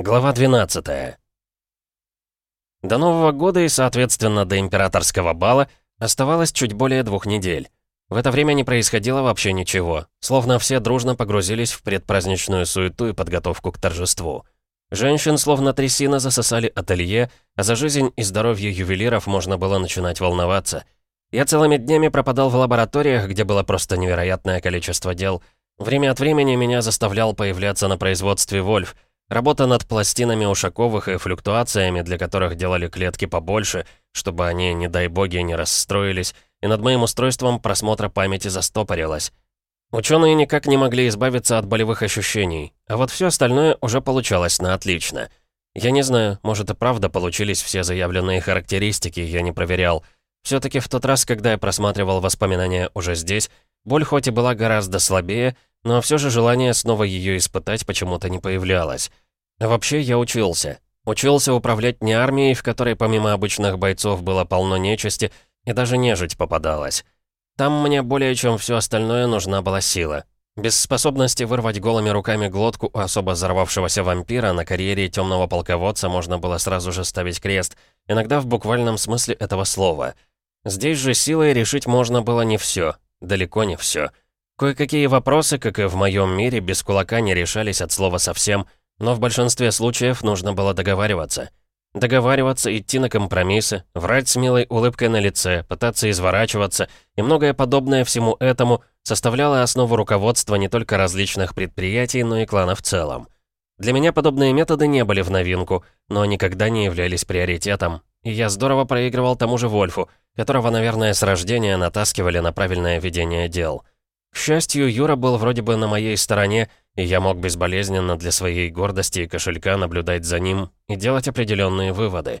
Глава 12 До Нового года и, соответственно, до императорского бала оставалось чуть более двух недель. В это время не происходило вообще ничего, словно все дружно погрузились в предпраздничную суету и подготовку к торжеству. Женщин словно трясина засосали ателье, а за жизнь и здоровье ювелиров можно было начинать волноваться. Я целыми днями пропадал в лабораториях, где было просто невероятное количество дел. Время от времени меня заставлял появляться на производстве «Вольф», Работа над пластинами ушаковых и флюктуациями, для которых делали клетки побольше, чтобы они, не дай боги, не расстроились, и над моим устройством просмотра памяти застопорилась. Ученые никак не могли избавиться от болевых ощущений, а вот все остальное уже получалось на отлично. Я не знаю, может и правда получились все заявленные характеристики, я не проверял. все таки в тот раз, когда я просматривал воспоминания уже здесь, боль хоть и была гораздо слабее, но все же желание снова ее испытать почему-то не появлялось. Вообще я учился. Учился управлять не армией, в которой помимо обычных бойцов было полно нечисти, и даже нежить попадалась. Там мне более чем все остальное нужна была сила. Без способности вырвать голыми руками глотку у особо взорвавшегося вампира на карьере темного полководца можно было сразу же ставить крест, иногда в буквальном смысле этого слова. Здесь же силой решить можно было не все, далеко не все. Кое-какие вопросы, как и в моем мире, без кулака не решались от слова совсем, но в большинстве случаев нужно было договариваться. Договариваться, идти на компромиссы, врать с милой улыбкой на лице, пытаться изворачиваться и многое подобное всему этому составляло основу руководства не только различных предприятий, но и клана в целом. Для меня подобные методы не были в новинку, но никогда не являлись приоритетом, и я здорово проигрывал тому же Вольфу, которого, наверное, с рождения натаскивали на правильное ведение дел. К счастью, Юра был вроде бы на моей стороне, и я мог безболезненно для своей гордости и кошелька наблюдать за ним и делать определенные выводы.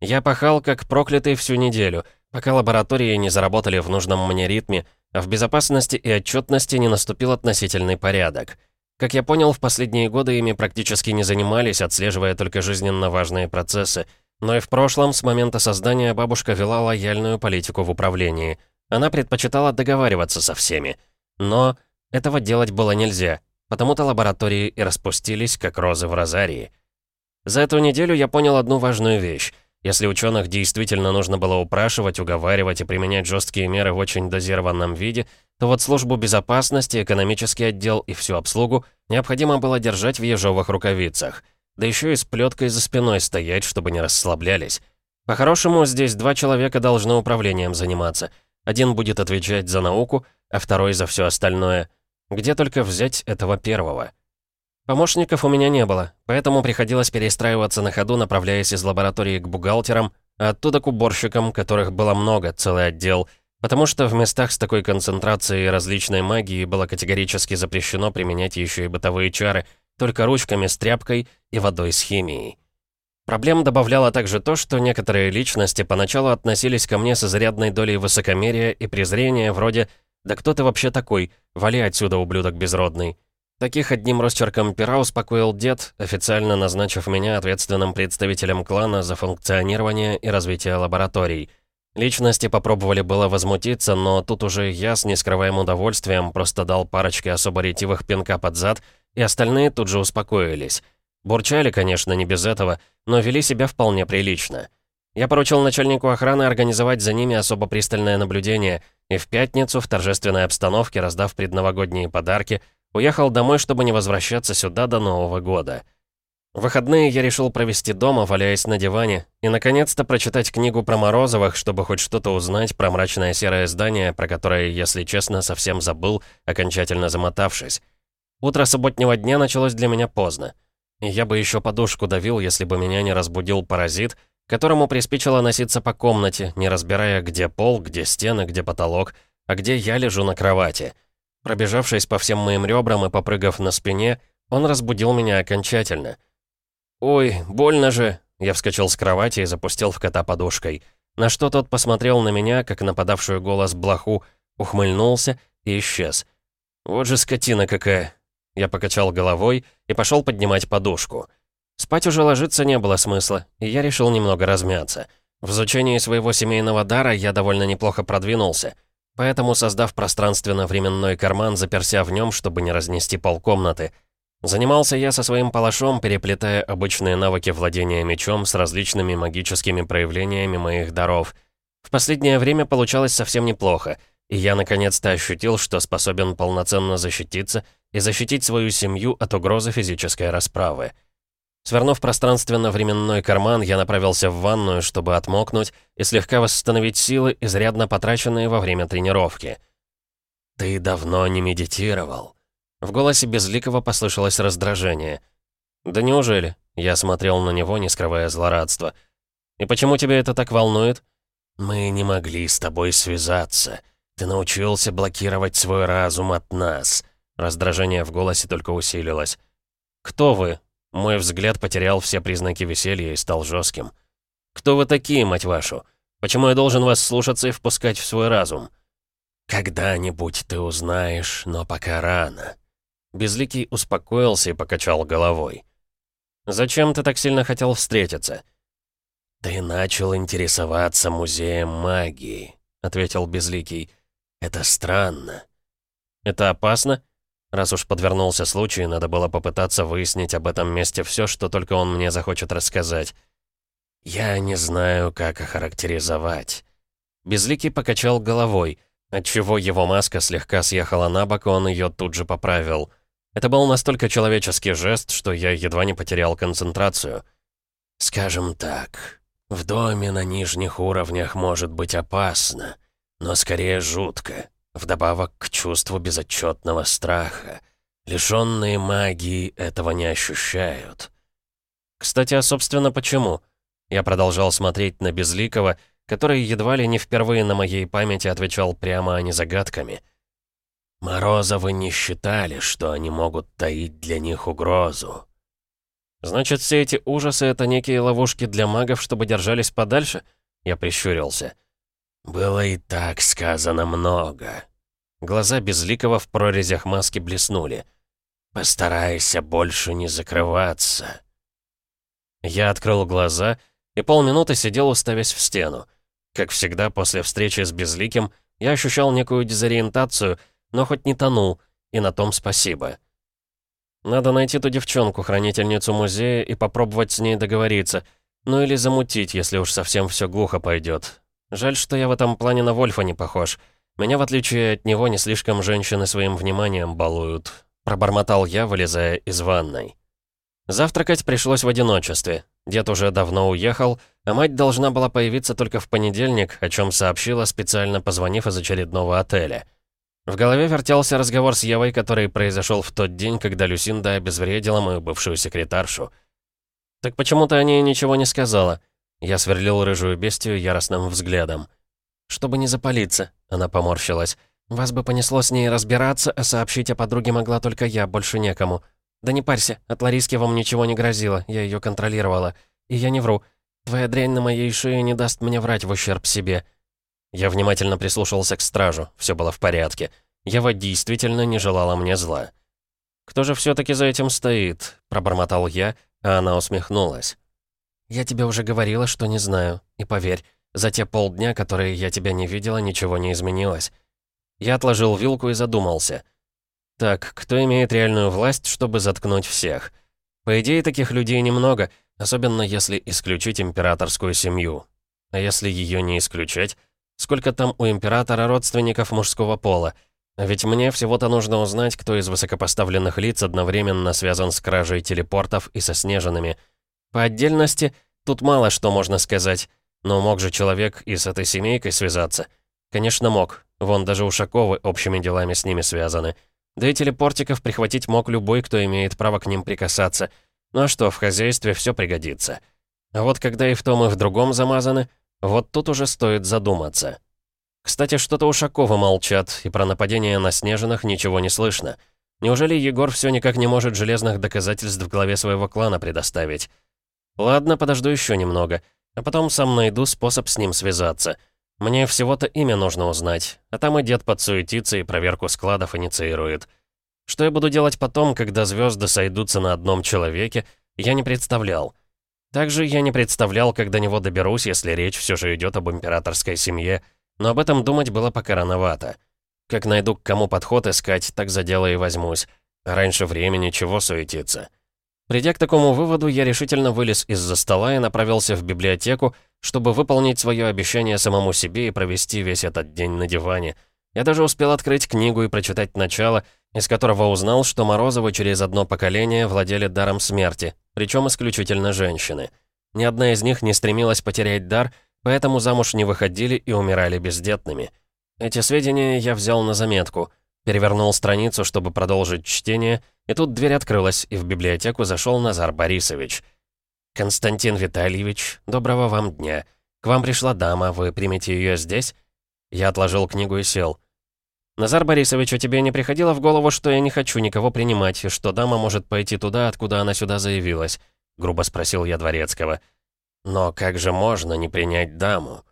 Я пахал как проклятый всю неделю, пока лаборатории не заработали в нужном мне ритме, а в безопасности и отчетности не наступил относительный порядок. Как я понял, в последние годы ими практически не занимались, отслеживая только жизненно важные процессы, но и в прошлом, с момента создания, бабушка вела лояльную политику в управлении. Она предпочитала договариваться со всеми — но этого делать было нельзя, потому-то лаборатории и распустились, как розы в розарии. За эту неделю я понял одну важную вещь. Если ученых действительно нужно было упрашивать, уговаривать и применять жесткие меры в очень дозированном виде, то вот службу безопасности, экономический отдел и всю обслугу необходимо было держать в ежовых рукавицах. Да еще и с плеткой за спиной стоять, чтобы не расслаблялись. По-хорошему, здесь два человека должны управлением заниматься. Один будет отвечать за науку, а второй за все остальное. Где только взять этого первого? Помощников у меня не было, поэтому приходилось перестраиваться на ходу, направляясь из лаборатории к бухгалтерам, а оттуда к уборщикам, которых было много, целый отдел, потому что в местах с такой концентрацией различной магии было категорически запрещено применять еще и бытовые чары, только ручками с тряпкой и водой с химией. Проблем добавляло также то, что некоторые личности поначалу относились ко мне с изрядной долей высокомерия и презрения, вроде «Да кто ты вообще такой? Вали отсюда, ублюдок безродный». Таких одним росчерком пера успокоил дед, официально назначив меня ответственным представителем клана за функционирование и развитие лабораторий. Личности попробовали было возмутиться, но тут уже я с нескрываемым удовольствием просто дал парочке особо ретивых пинка под зад, и остальные тут же успокоились. Бурчали, конечно, не без этого, но вели себя вполне прилично. Я поручил начальнику охраны организовать за ними особо пристальное наблюдение, и в пятницу, в торжественной обстановке, раздав предновогодние подарки, уехал домой, чтобы не возвращаться сюда до Нового года. Выходные я решил провести дома, валяясь на диване, и, наконец-то, прочитать книгу про Морозовых, чтобы хоть что-то узнать про мрачное серое здание, про которое, если честно, совсем забыл, окончательно замотавшись. Утро субботнего дня началось для меня поздно. Я бы еще подушку давил, если бы меня не разбудил паразит — которому приспичило носиться по комнате, не разбирая, где пол, где стены, где потолок, а где я лежу на кровати. Пробежавшись по всем моим ребрам и попрыгав на спине, он разбудил меня окончательно. «Ой, больно же!» Я вскочил с кровати и запустил в кота подушкой. На что тот посмотрел на меня, как нападавшую голос блоху, ухмыльнулся и исчез. «Вот же скотина какая!» Я покачал головой и пошел поднимать подушку. Спать уже ложиться не было смысла, и я решил немного размяться. В изучении своего семейного дара я довольно неплохо продвинулся. Поэтому, создав пространственно-временной карман, заперся в нем, чтобы не разнести полкомнаты. Занимался я со своим палашом, переплетая обычные навыки владения мечом с различными магическими проявлениями моих даров. В последнее время получалось совсем неплохо, и я наконец-то ощутил, что способен полноценно защититься и защитить свою семью от угрозы физической расправы. Свернув пространственно-временной карман, я направился в ванную, чтобы отмокнуть и слегка восстановить силы, изрядно потраченные во время тренировки. «Ты давно не медитировал?» В голосе Безликого послышалось раздражение. «Да неужели?» Я смотрел на него, не скрывая злорадства. «И почему тебя это так волнует?» «Мы не могли с тобой связаться. Ты научился блокировать свой разум от нас». Раздражение в голосе только усилилось. «Кто вы?» Мой взгляд потерял все признаки веселья и стал жестким. «Кто вы такие, мать вашу? Почему я должен вас слушаться и впускать в свой разум?» «Когда-нибудь ты узнаешь, но пока рано». Безликий успокоился и покачал головой. «Зачем ты так сильно хотел встретиться?» «Ты начал интересоваться музеем магии», — ответил Безликий. «Это странно». «Это опасно?» Раз уж подвернулся случай, надо было попытаться выяснить об этом месте все, что только он мне захочет рассказать. «Я не знаю, как охарактеризовать». Безликий покачал головой, отчего его маска слегка съехала на бок, и он ее тут же поправил — это был настолько человеческий жест, что я едва не потерял концентрацию. «Скажем так, в доме на нижних уровнях может быть опасно, но скорее жутко, вдобавок к чувству безотчетного страха. Лишенные магии этого не ощущают». «Кстати, а собственно почему?» Я продолжал смотреть на Безликого, который едва ли не впервые на моей памяти отвечал прямо, а не загадками — Морозовы не считали, что они могут таить для них угрозу. «Значит, все эти ужасы — это некие ловушки для магов, чтобы держались подальше?» Я прищурился. «Было и так сказано много». Глаза Безликого в прорезях маски блеснули. «Постарайся больше не закрываться». Я открыл глаза и полминуты сидел, уставясь в стену. Как всегда, после встречи с Безликим, я ощущал некую дезориентацию — но хоть не тонул, и на том спасибо. Надо найти ту девчонку, хранительницу музея, и попробовать с ней договориться. Ну или замутить, если уж совсем все глухо пойдет. Жаль, что я в этом плане на Вольфа не похож. Меня, в отличие от него, не слишком женщины своим вниманием балуют. Пробормотал я, вылезая из ванной. Завтракать пришлось в одиночестве. Дед уже давно уехал, а мать должна была появиться только в понедельник, о чем сообщила, специально позвонив из очередного отеля. В голове вертелся разговор с Евой, который произошел в тот день, когда Люсинда обезвредила мою бывшую секретаршу. «Так почему ты о ней ничего не сказала?» Я сверлил рыжую бестию яростным взглядом. «Чтобы не запалиться», — она поморщилась. «Вас бы понесло с ней разбираться, а сообщить о подруге могла только я, больше некому. Да не парься, от Лариски вам ничего не грозило, я ее контролировала. И я не вру. Твоя дрянь на моей шее не даст мне врать в ущерб себе. Я внимательно прислушался к стражу, все было в порядке. Ева действительно не желала мне зла. «Кто же все-таки за этим стоит?» — пробормотал я, а она усмехнулась. «Я тебе уже говорила, что не знаю. И поверь, за те полдня, которые я тебя не видела, ничего не изменилось». Я отложил вилку и задумался. «Так, кто имеет реальную власть, чтобы заткнуть всех?» По идее, таких людей немного, особенно если исключить императорскую семью. А если ее не исключать, Сколько там у императора родственников мужского пола? А ведь мне всего-то нужно узнать, кто из высокопоставленных лиц одновременно связан с кражей телепортов и со снежинами. По отдельности, тут мало что можно сказать. Но мог же человек и с этой семейкой связаться? Конечно, мог. Вон даже Ушаковы общими делами с ними связаны. Да и телепортиков прихватить мог любой, кто имеет право к ним прикасаться. Ну а что, в хозяйстве все пригодится. А вот когда и в том, и в другом замазаны, вот тут уже стоит задуматься. Кстати, что-то Ушаковы молчат, и про нападение на Снежинах ничего не слышно. Неужели Егор все никак не может железных доказательств в главе своего клана предоставить? Ладно, подожду еще немного, а потом сам найду способ с ним связаться. Мне всего-то имя нужно узнать, а там и дед подсуетится и проверку складов инициирует. Что я буду делать потом, когда звезды сойдутся на одном человеке, я не представлял. Также я не представлял, как до него доберусь, если речь все же идет об императорской семье, но об этом думать было пока рановато. Как найду к кому подход искать, так за дело и возьмусь. Раньше времени чего суетиться? Придя к такому выводу, я решительно вылез из-за стола и направился в библиотеку, чтобы выполнить свое обещание самому себе и провести весь этот день на диване. Я даже успел открыть книгу и прочитать начало, из которого узнал, что Морозовы через одно поколение владели даром смерти, причем исключительно женщины. Ни одна из них не стремилась потерять дар, поэтому замуж не выходили и умирали бездетными. Эти сведения я взял на заметку, перевернул страницу, чтобы продолжить чтение, и тут дверь открылась, и в библиотеку зашел Назар Борисович. «Константин Витальевич, доброго вам дня. К вам пришла дама, вы примете ее здесь?» Я отложил книгу и сел. «Назар Борисович, а тебе не приходило в голову, что я не хочу никого принимать, и что дама может пойти туда, откуда она сюда заявилась?» — грубо спросил я Дворецкого. «Но как же можно не принять даму?»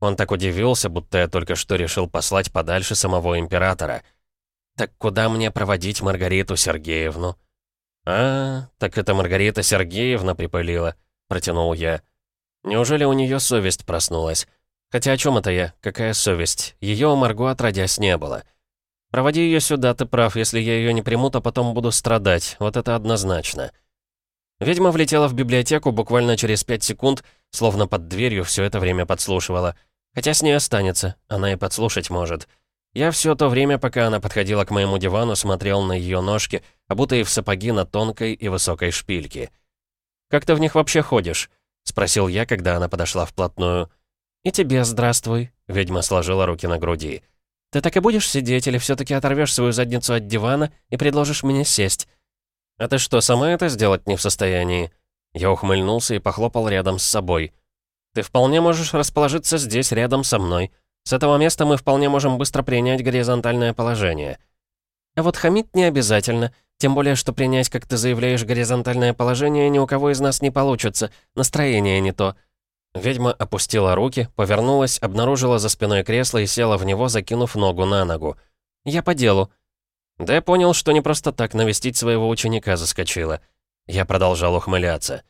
Он так удивился, будто я только что решил послать подальше самого императора. «Так куда мне проводить Маргариту Сергеевну?» «А, так это Маргарита Сергеевна припылила», — протянул я. «Неужели у нее совесть проснулась?» Хотя о чем это я? Какая совесть? Ее у Марго отродясь не было. Проводи ее сюда, ты прав. Если я ее не приму, то потом буду страдать. Вот это однозначно. Ведьма влетела в библиотеку буквально через пять секунд, словно под дверью все это время подслушивала. Хотя с ней останется, она и подслушать может. Я все то время, пока она подходила к моему дивану, смотрел на ее ножки, обутые в сапоги на тонкой и высокой шпильке. «Как ты в них вообще ходишь?» — спросил я, когда она подошла вплотную. «И тебе здравствуй», — ведьма сложила руки на груди. «Ты так и будешь сидеть или все-таки оторвешь свою задницу от дивана и предложишь мне сесть?» «А ты что, сама это сделать не в состоянии?» Я ухмыльнулся и похлопал рядом с собой. «Ты вполне можешь расположиться здесь, рядом со мной. С этого места мы вполне можем быстро принять горизонтальное положение». «А вот хамить не обязательно, тем более, что принять, как ты заявляешь, горизонтальное положение ни у кого из нас не получится, настроение не то». Ведьма опустила руки, повернулась, обнаружила за спиной кресло и села в него, закинув ногу на ногу. «Я по делу». Да я понял, что не просто так навестить своего ученика заскочила. Я продолжал ухмыляться.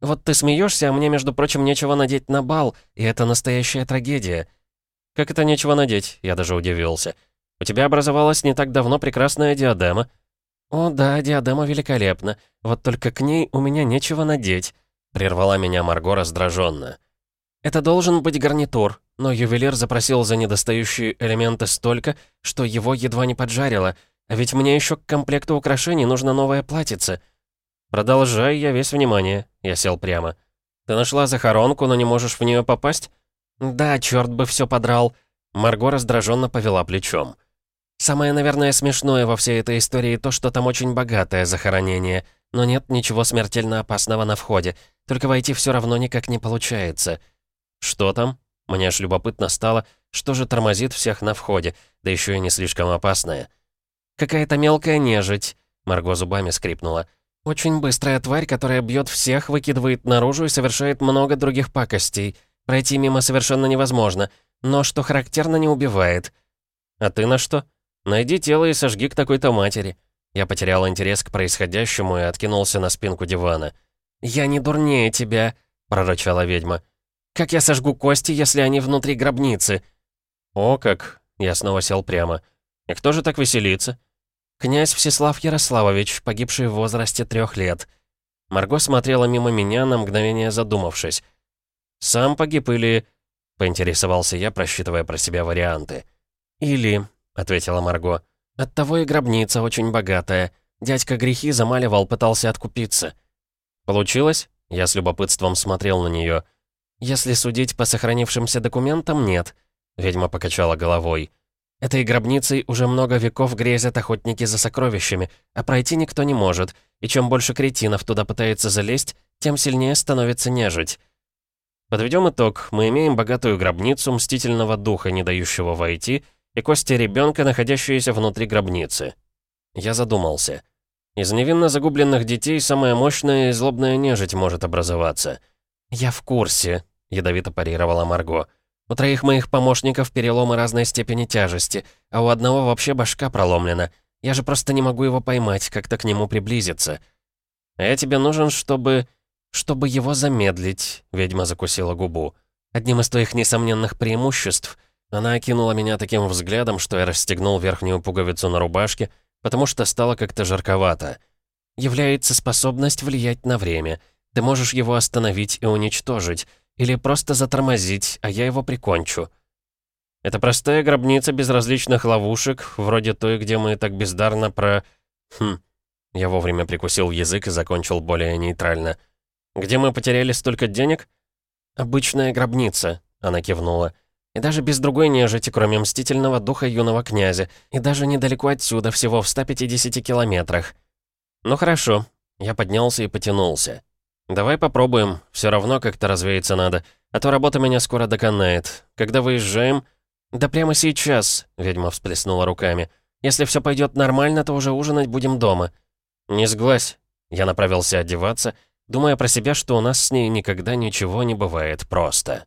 «Вот ты смеешься, а мне, между прочим, нечего надеть на бал, и это настоящая трагедия». «Как это нечего надеть?» Я даже удивился. «У тебя образовалась не так давно прекрасная диадема». «О да, диадема великолепна. Вот только к ней у меня нечего надеть». Прервала меня Марго раздраженно. «Это должен быть гарнитур, но ювелир запросил за недостающие элементы столько, что его едва не поджарило, а ведь мне еще к комплекту украшений нужно новое платьице». «Продолжай, я весь внимание», — я сел прямо. «Ты нашла захоронку, но не можешь в нее попасть?» «Да, черт бы все подрал». Марго раздраженно повела плечом. «Самое, наверное, смешное во всей этой истории то, что там очень богатое захоронение, но нет ничего смертельно опасного на входе. Только войти все равно никак не получается. Что там? Мне аж любопытно стало, что же тормозит всех на входе, да еще и не слишком опасное. «Какая-то мелкая нежить», — Марго зубами скрипнула. «Очень быстрая тварь, которая бьет всех, выкидывает наружу и совершает много других пакостей. Пройти мимо совершенно невозможно, но, что характерно, не убивает». «А ты на что? Найди тело и сожги к такой-то матери». Я потерял интерес к происходящему и откинулся на спинку дивана. «Я не дурнее тебя», — прорычала ведьма. «Как я сожгу кости, если они внутри гробницы?» «О как!» — я снова сел прямо. «И кто же так веселится?» «Князь Всеслав Ярославович, погибший в возрасте трех лет». Марго смотрела мимо меня, на мгновение задумавшись. «Сам погиб или...» — поинтересовался я, просчитывая про себя варианты. «Или...» — ответила Марго. «Оттого и гробница очень богатая. Дядька грехи замаливал, пытался откупиться». «Получилось?» Я с любопытством смотрел на нее. «Если судить по сохранившимся документам, нет». Ведьма покачала головой. «Этой гробницей уже много веков грезят охотники за сокровищами, а пройти никто не может, и чем больше кретинов туда пытается залезть, тем сильнее становится нежить». Подведем итог. Мы имеем богатую гробницу мстительного духа, не дающего войти, и кости ребенка, находящиеся внутри гробницы. Я задумался. Из невинно загубленных детей самая мощная и злобная нежить может образоваться. «Я в курсе», — ядовито парировала Марго. «У троих моих помощников переломы разной степени тяжести, а у одного вообще башка проломлена. Я же просто не могу его поймать, как-то к нему приблизиться». «А я тебе нужен, чтобы...» «Чтобы его замедлить», — ведьма закусила губу. «Одним из твоих несомненных преимуществ...» Она окинула меня таким взглядом, что я расстегнул верхнюю пуговицу на рубашке, потому что стало как-то жарковато. Является способность влиять на время. Ты можешь его остановить и уничтожить, или просто затормозить, а я его прикончу. Это простая гробница безразличных ловушек, вроде той, где мы так бездарно про... Хм. Я вовремя прикусил язык и закончил более нейтрально. Где мы потеряли столько денег? Обычная гробница, она кивнула. И даже без другой нежити, кроме мстительного духа юного князя. И даже недалеко отсюда, всего в 150 километрах. Ну хорошо. Я поднялся и потянулся. Давай попробуем. Все равно как-то развеяться надо. А то работа меня скоро доконает. Когда выезжаем... «Да прямо сейчас», — ведьма всплеснула руками. «Если все пойдет нормально, то уже ужинать будем дома». «Не сглазь». Я направился одеваться, думая про себя, что у нас с ней никогда ничего не бывает просто.